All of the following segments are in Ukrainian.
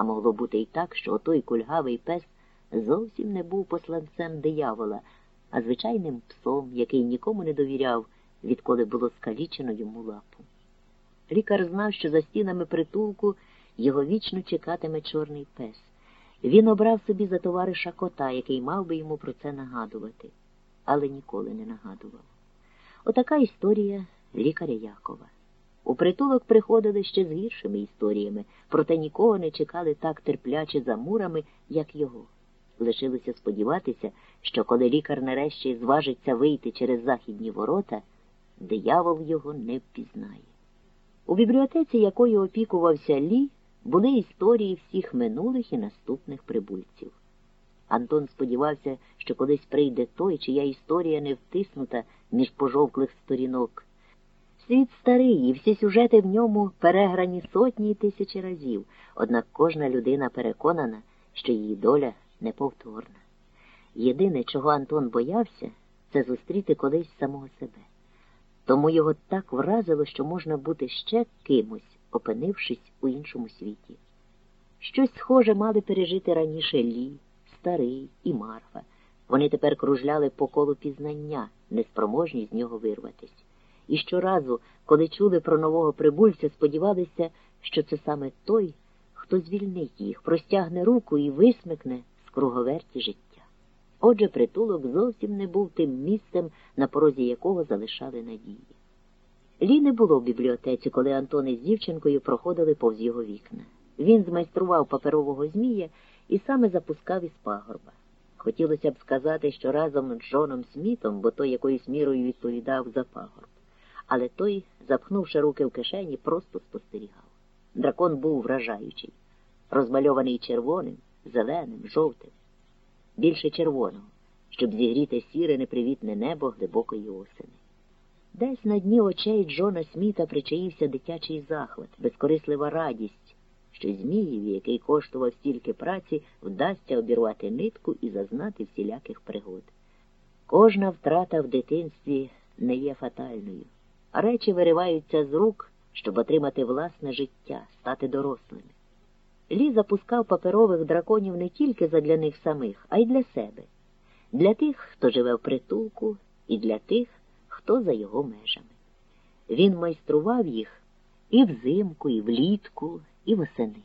А могло бути і так, що отой кульгавий пес зовсім не був посланцем диявола, а звичайним псом, який нікому не довіряв, відколи було скалічено йому лапу. Лікар знав, що за стінами притулку його вічно чекатиме чорний пес. Він обрав собі за товариша кота, який мав би йому про це нагадувати, але ніколи не нагадував. Отака історія лікаря Якова. У притулок приходили ще з гіршими історіями, проте нікого не чекали так терпляче за мурами, як його. Лишилося сподіватися, що коли лікар нарешті зважиться вийти через західні ворота, диявол його не впізнає. У бібліотеці, якою опікувався Лі, були історії всіх минулих і наступних прибульців. Антон сподівався, що колись прийде той, чия історія не втиснута між пожовклих сторінок. Світ старий, і всі сюжети в ньому переграні сотні і тисячі разів, однак кожна людина переконана, що її доля неповторна. Єдине, чого Антон боявся, це зустріти колись самого себе. Тому його так вразило, що можна бути ще кимось, опинившись у іншому світі. Щось схоже мали пережити раніше Лі, старий і Марфа. Вони тепер кружляли по колу пізнання, неспроможні з нього вирватися. І щоразу, коли чули про нового прибульця, сподівалися, що це саме той, хто звільнить їх, простягне руку і висмикне з круговерті життя. Отже, притулок зовсім не був тим місцем, на порозі якого залишали надії. Лі не було в бібліотеці, коли Антон із дівчинкою проходили повз його вікна. Він змайстрував паперового змія і саме запускав із пагорба. Хотілося б сказати, що разом з Джоном Смітом, бо той якоюсь мірою відповідав за пагорб. Але той, запхнувши руки в кишені, просто спостерігав. Дракон був вражаючий, розмальований червоним, зеленим, жовтим, більше червоного, щоб зігріти сіре непривітне небо глибокої осени. Десь на дні очей Джона Сміта причаївся дитячий захват, безкорислива радість, що Змієві, який коштував стільки праці, вдасться обірвати нитку і зазнати всіляких пригод. Кожна втрата в дитинстві не є фатальною, речі вириваються з рук, щоб отримати власне життя, стати дорослими. Лі запускав паперових драконів не тільки задля них самих, а й для себе, для тих, хто живе в притулку, і для тих, хто за його межами. Він майстрував їх і взимку, і влітку, і восени.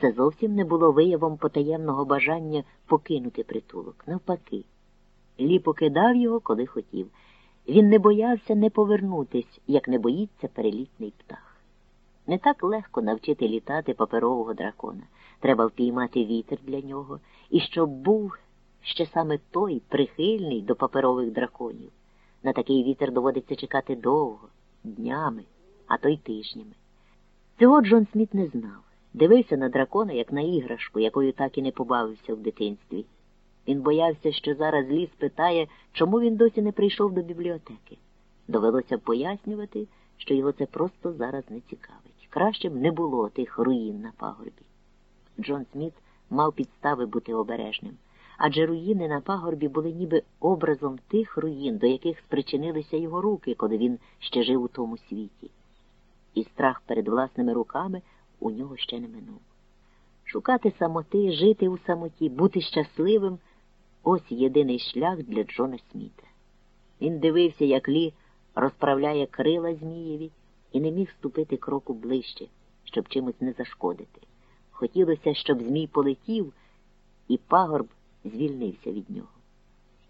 Це зовсім не було виявом потаємного бажання покинути притулок. Навпаки, Лі покидав його, коли хотів. Він не боявся не повернутись, як не боїться перелітний птах. Не так легко навчити літати паперового дракона. Треба впіймати вітер для нього, і щоб був ще саме той прихильний до паперових драконів. На такий вітер доводиться чекати довго, днями, а то й тижнями. Цього Джон Сміт не знав. Дивився на дракона, як на іграшку, якою так і не побавився в дитинстві. Він боявся, що зараз ліс питає, чому він досі не прийшов до бібліотеки. Довелося пояснювати, що його це просто зараз не цікавить. Краще б не було тих руїн на пагорбі. Джон Сміт мав підстави бути обережним, адже руїни на пагорбі були ніби образом тих руїн, до яких спричинилися його руки, коли він ще жив у тому світі. І страх перед власними руками у нього ще не минув. Шукати самоти, жити у самоті, бути щасливим ось єдиний шлях для Джона Сміта. Він дивився, як Лі розправляє крила Змієві і не міг ступити кроку ближче, щоб чимось не зашкодити. Хотілося, щоб Змій полетів, і пагорб звільнився від нього.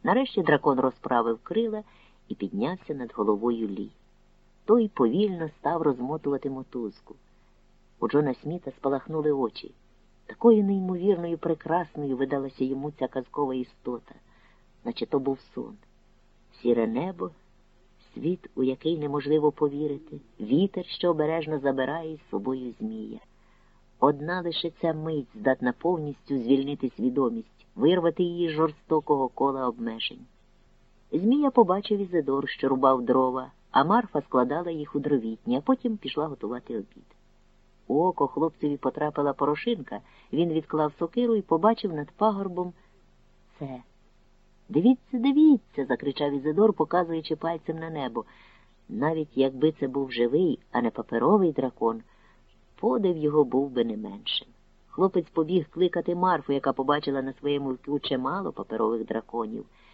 Нарешті дракон розправив крила і піднявся над головою Лі. Той повільно став розмотувати мотузку. У Джона Сміта спалахнули очі. Такою неймовірною прекрасною видалася йому ця казкова істота, наче то був сон. Сіре небо, світ, у який неможливо повірити, вітер, що обережно забирає з собою Змія. Одна лише ця мить здатна повністю звільнити свідомість, вирвати її з жорстокого кола обмежень. Змія побачив Ізидор, що рубав дрова, а Марфа складала їх у дровітні, а потім пішла готувати обід. У око хлопцеві потрапила порошинка, він відклав сокиру і побачив над пагорбом це. Дивіться, дивіться, закричав Ізидор, показуючи пальцем на небо. Навіть якби це був живий, а не паперовий дракон, подив його був би не меншим. Хлопець побіг кликати Марфу, яка побачила на своєму віку чимало паперових драконів.